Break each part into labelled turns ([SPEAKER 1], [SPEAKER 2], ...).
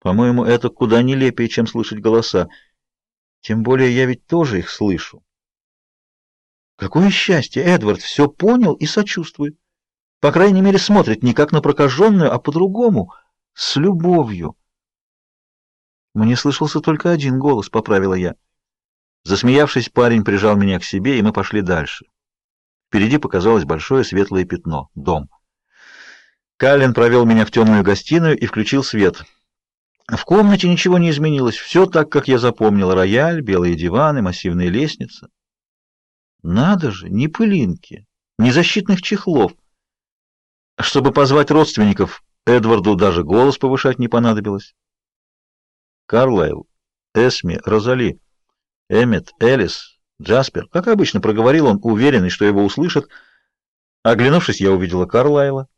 [SPEAKER 1] По-моему, это куда нелепее, чем слышать голоса. Тем более я ведь тоже их слышу. Какое счастье! Эдвард все понял и сочувствует. По крайней мере, смотрит не как на прокаженную, а по-другому, с любовью. Мне слышался только один голос, поправила я. Засмеявшись, парень прижал меня к себе, и мы пошли дальше. Впереди показалось большое светлое пятно — дом. Каллен провел меня в темную гостиную и включил свет. В комнате ничего не изменилось, все так, как я запомнил: рояль, белые диваны, массивная лестница. Надо же, ни пылинки, ни защитных чехлов. Чтобы позвать родственников, Эдварду даже голос повышать не понадобилось. Карлайл, Эсми, Розали, Эммет, Элис, Джаспер, как обычно проговорил он, уверенный, что его услышат. Оглянувшись, я увидела Карлайла,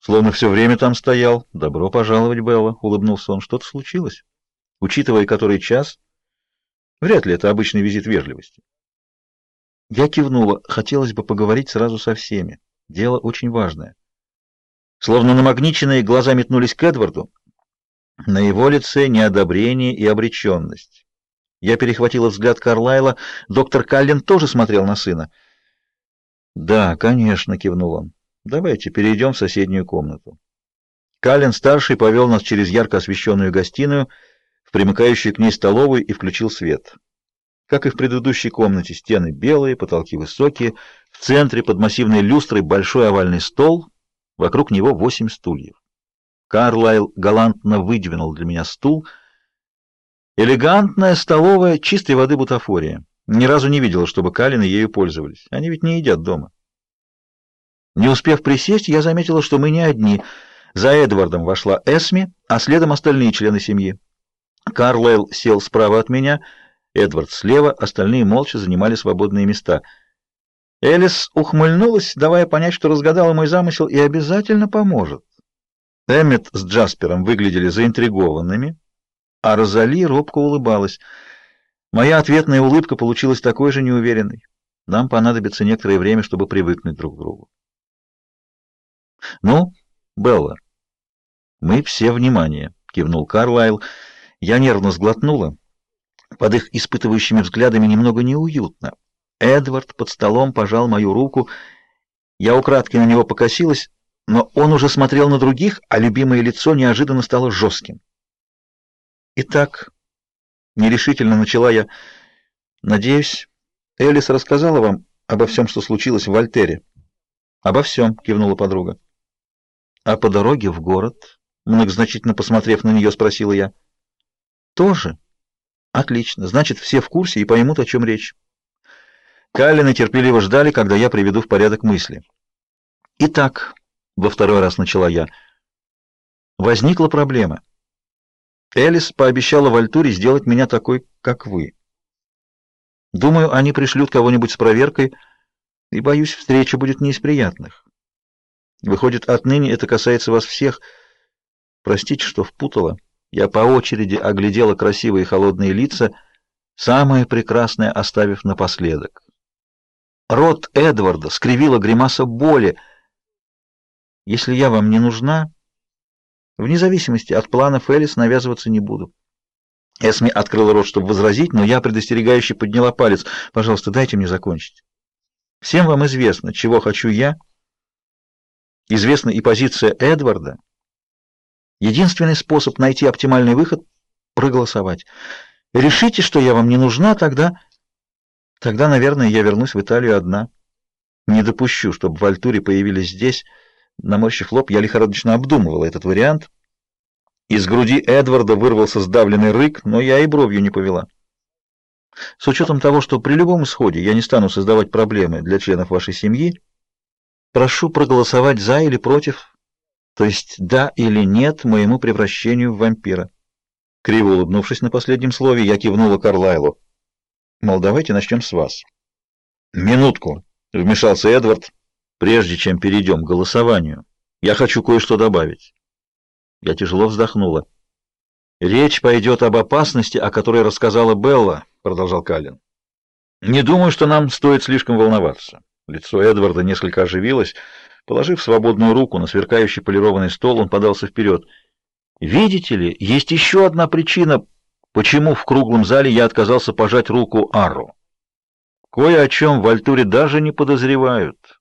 [SPEAKER 1] словно все время там стоял. Добро пожаловать, Белла, улыбнулся он. Что-то случилось? Учитывая который час, вряд ли это обычный визит вежливости. Я кивнула. Хотелось бы поговорить сразу со всеми. Дело очень важное. Словно намагниченные глаза метнулись к Эдварду. На его лице неодобрение и обреченность. Я перехватила взгляд Карлайла. Доктор Каллен тоже смотрел на сына. «Да, конечно», — кивнул он. «Давайте перейдем в соседнюю комнату». Каллен-старший повел нас через ярко освещенную гостиную, в примыкающую к ней столовую и включил свет. Как и в предыдущей комнате, стены белые, потолки высокие, в центре под массивной люстрой большой овальный стол, вокруг него восемь стульев. Карлайл галантно выдвинул для меня стул. Элегантная столовая чистой воды бутафория. Ни разу не видела, чтобы Калины ею пользовались. Они ведь не едят дома. Не успев присесть, я заметила, что мы не одни. За Эдвардом вошла Эсми, а следом остальные члены семьи. Карлайл сел справа от меня — Эдвард слева, остальные молча занимали свободные места. Элис ухмыльнулась, давая понять, что разгадала мой замысел и обязательно поможет. Эммет с Джаспером выглядели заинтригованными, а Розали робко улыбалась. Моя ответная улыбка получилась такой же неуверенной. Нам понадобится некоторое время, чтобы привыкнуть друг к другу. Ну, Белла, мы все внимание, кивнул Карлайл. Я нервно сглотнула. Под их испытывающими взглядами немного неуютно. Эдвард под столом пожал мою руку. Я украдкой на него покосилась, но он уже смотрел на других, а любимое лицо неожиданно стало жестким. Итак, нерешительно начала я. Надеюсь, Элис рассказала вам обо всем, что случилось в Вольтере. Обо всем, кивнула подруга. А по дороге в город, многозначительно посмотрев на нее, спросила я. Тоже? Отлично. Значит, все в курсе и поймут, о чем речь. Каллины терпеливо ждали, когда я приведу в порядок мысли. Итак, во второй раз начала я. Возникла проблема. Элис пообещала Вальтуре сделать меня такой, как вы. Думаю, они пришлют кого-нибудь с проверкой, и боюсь, встреча будет не из приятных. Выходит, отныне это касается вас всех. Простите, что впутала. Я по очереди оглядела красивые холодные лица, самое прекрасное оставив напоследок. Рот Эдварда скривила гримаса боли. Если я вам не нужна, вне зависимости от планов Элис навязываться не буду. Эсми открыла рот, чтобы возразить, но я предостерегающе подняла палец. Пожалуйста, дайте мне закончить. Всем вам известно, чего хочу я. Известна и позиция Эдварда. Единственный способ найти оптимальный выход — проголосовать. Решите, что я вам не нужна, тогда... Тогда, наверное, я вернусь в Италию одна. Не допущу, чтобы в Альтуре появились здесь. Наморщив лоб, я лихорадочно обдумывала этот вариант. Из груди Эдварда вырвался сдавленный рык, но я и бровью не повела. С учетом того, что при любом исходе я не стану создавать проблемы для членов вашей семьи, прошу проголосовать за или против то есть да или нет моему превращению в вампира. Криво улыбнувшись на последнем слове, я кивнула Карлайлу. Мол, давайте начнем с вас. Минутку, вмешался Эдвард, прежде чем перейдем к голосованию. Я хочу кое-что добавить. Я тяжело вздохнула. Речь пойдет об опасности, о которой рассказала Белла, продолжал Каллен. Не думаю, что нам стоит слишком волноваться. Лицо Эдварда несколько оживилось. Положив свободную руку на сверкающий полированный стол, он подался вперед. Видите ли, есть еще одна причина, почему в круглом зале я отказался пожать руку Арру. Кое о чем в Альтуре даже не подозревают.